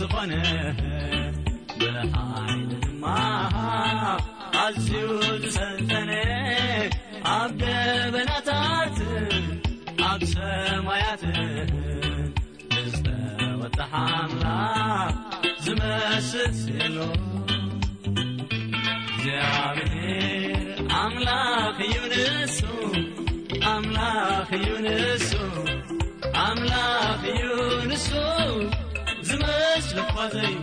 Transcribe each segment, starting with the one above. ዝኾነ ብሓይሊ ድማ ኣዝዩ ዝሰልጠነ ኣብ ደበናታት ኣብ ሰማያት ዝተወጥሓ ኣምላኽ ዝመስት ስእሎ እግዚኣብሔር ኣምላኽ እዩ ንሱ ኣምላኽ እዩ ንሱ ኣምላኽ እዩ ንሱ ስምሽ ልጓዘኝ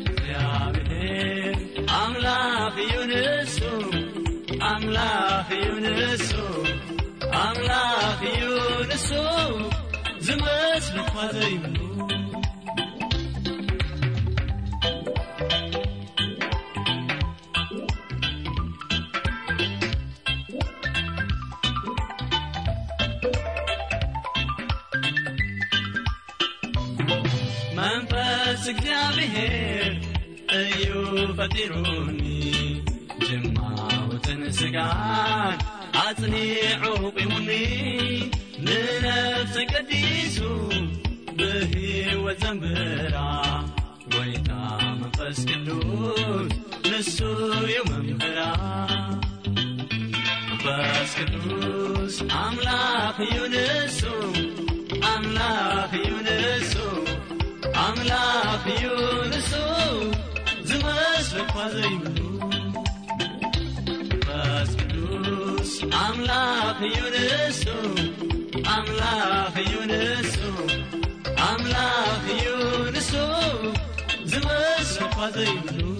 እግዚአብሔር አምላክ ይሁንሱ አምላክ ይሁንሱ አምላክ ይሁንሱ ዝምሽ ልጓዘኝ ነፍስ እግዚአብሔር እዩ ፈጢሩኒ ጅማውትን ስጋን ኣጽኒዑ ቂሙኒ ንነፍሲ ቀዲሱ ብህይወት ዘንብራ ጎይታ መንፈስ ቅዱስ ንሱ እዩ መምህራ መንፈስ ቅዱስ ኣምላኽ እዩ ንሱ ኣምላኽ እዩ ንሱ ኣምላኽ እዩ ንሱ ዝመስለኳ ዘይብሉ መንፈስ ቅዱስ ኣምላኽ እዩ ንሱ ኣምላኽ እዩ ንሱ ኣምላኽ እዩ ንሱ ዝመስለኳ ዘይብሉ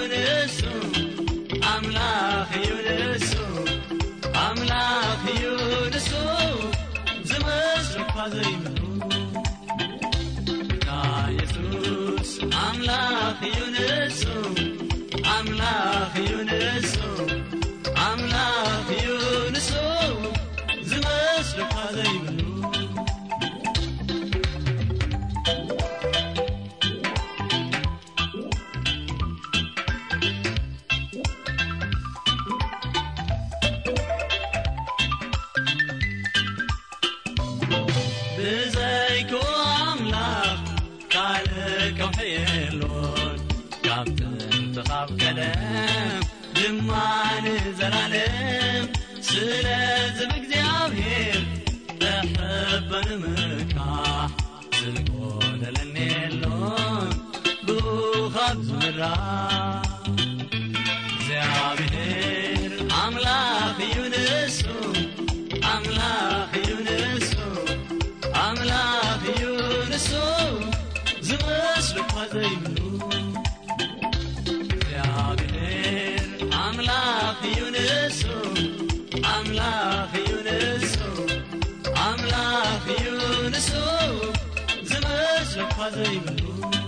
بزይك ኣلخ ካል ك حيሎ ካብትتኻብ ከለ ድማنዘلለم ስለزብ እግዚብهر ز ل hazır